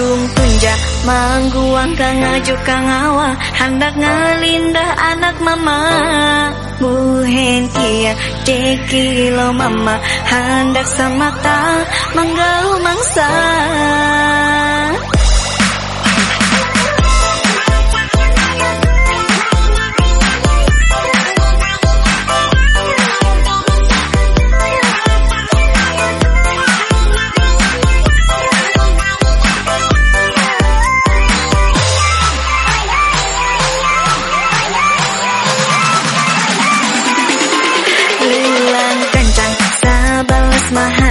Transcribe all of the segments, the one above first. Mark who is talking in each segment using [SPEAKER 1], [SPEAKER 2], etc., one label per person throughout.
[SPEAKER 1] Tanjung Tunja Mangguang kang ngaju kang awa Hendak ngelindah anak mama. Buhen kia Deki lo mama Hendak sama ta Manggau mangsa my hand.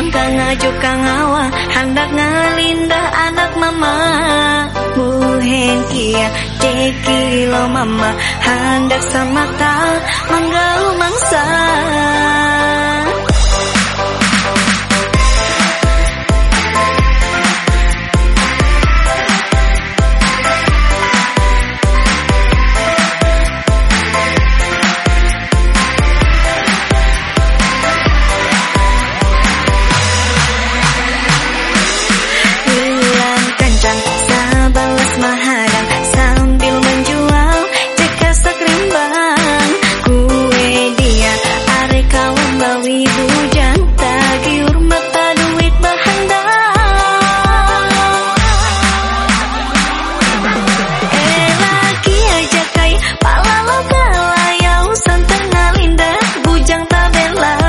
[SPEAKER 1] Mangguang kang ngaju kang awa Hendak ngalindah anak mama. Buhen kia Deki lo mama Hendak sama ta Manggau mangsa Love.